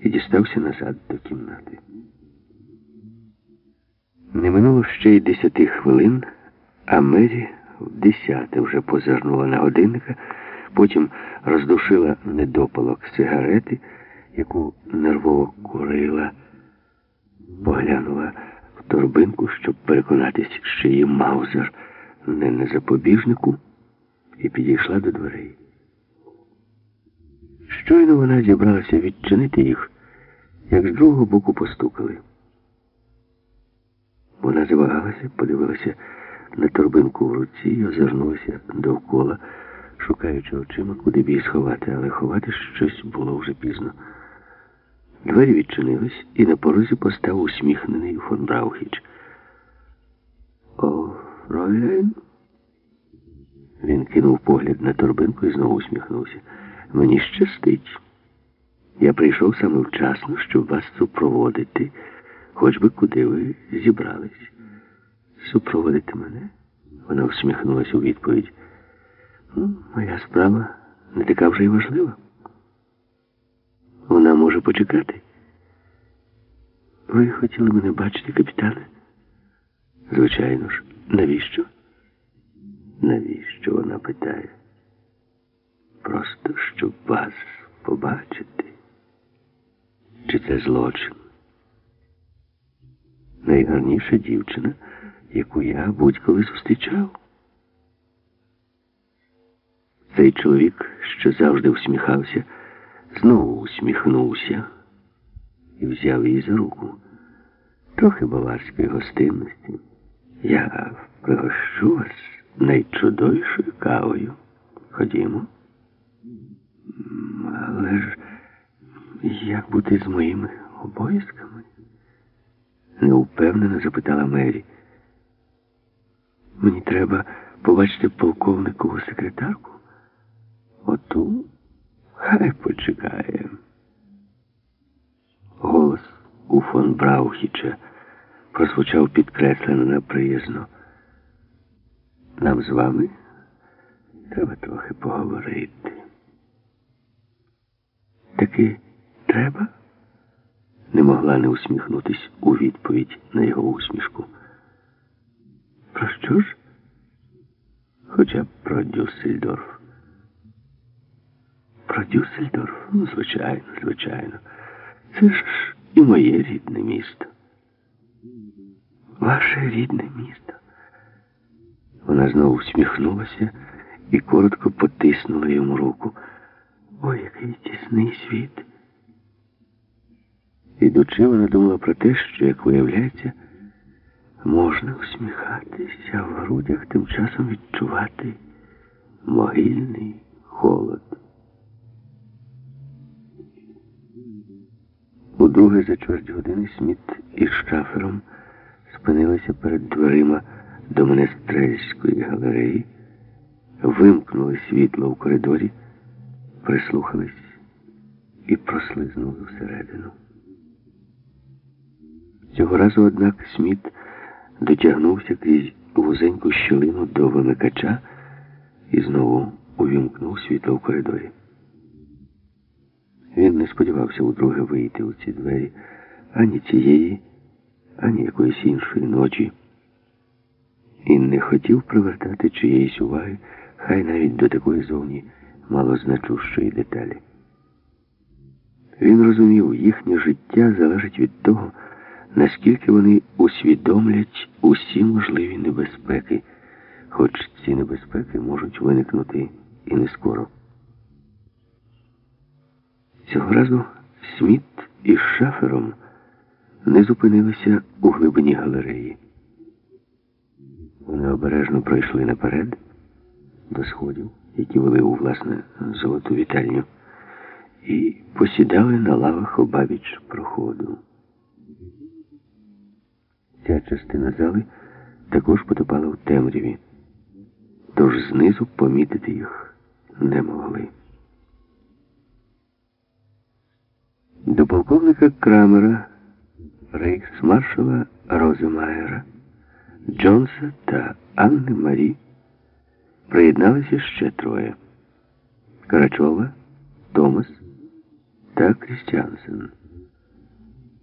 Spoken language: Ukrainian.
і дістався назад до кімнати. Не минуло ще й десяти хвилин, а Мері в десяте вже позирнула на годинника, потім роздушила недопалок сигарети, яку нервово курила, поглянула в торбинку, щоб переконатись, що її маузер не на запобіжнику, і підійшла до дверей. Щойно вона зібралася відчинити їх, як з другого боку постукали. Вона завагалася, подивилася на торбинку в руці і озирнулася довкола, шукаючи очима, куди б її сховати, але ховати щось було вже пізно. Двері відчинились, і на порозі постав усміхнений фон Браухіч. О, Фройлен? Він кинув погляд на торбинку і знову усміхнувся. Мені щастить. Я прийшов саме вчасно, щоб вас супроводити, хоч би куди ви зібрались. Супроводити мене? Вона всміхнулася у відповідь. Ну, Моя справа не така вже й важлива. Вона може почекати. Ви хотіли мене бачити, капітане? Звичайно ж. Навіщо? Навіщо вона питає? Просто щоб вас побачити. Чи це злочин? Найгарніша дівчина, яку я будь-коли зустрічав. Цей чоловік, що завжди всміхався, знову усміхнувся і взяв її за руку. Трохи баварської гостинності. Я пригощу вас найчудовішою кавою. Ходімо. Але ж як бути з моїми обов'язками? Неупевнено запитала Мері. Мені треба побачити полковникову секретарку. Оту хай почекає. Голос у фон Браухіча прозвучав підкреслено неприязно. Нам з вами треба трохи поговорити. Таки треба? Не могла не усміхнутись у відповідь на його усмішку. Про що ж? Хоча б про Дюссельдорф. Про Дюссельдорф? Ну, звичайно, звичайно. Це ж і моє рідне місто. Ваше рідне місто. Вона знову всміхнулася і коротко потиснула йому руку. Ой, який тісний світ. Ідучи, вона думала про те, що, як виявляється, можна усміхатися, а в грудях тим часом відчувати могильний холод. Удруге за чверть години Сміт із шафером спинилися перед дверима до Менестрельської галереї, вимкнули світло в коридорі, прислухались і прослизнули всередину. Цього разу, однак, Сміт дотягнувся крізь вузеньку щілину до вимикача і знову увімкнув світло в коридорі. Він не сподівався удруге вийти у ці двері ані цієї, ані якоїсь іншої ночі. І не хотів привертати чиєїсь уваги, хай навіть до такої зовні малозначущої деталі. Він розумів, їхнє життя залежить від того, наскільки вони усвідомлять усі можливі небезпеки, хоч ці небезпеки можуть виникнути і не скоро. Цього разу Сміт із шафером не зупинилися у глибині галереї. Вони обережно пройшли наперед до сходів, які вели у власне золоту вітальню, і посідали на лавах обабіч проходу. Ця частина зали також потопала в темряві, тож знизу помітити їх не могли. До полковника Крамера, рейхсмаршала Роземаєра, Джонса та Анни Марі приєдналися ще троє Карачова, Томас та Крістіансен.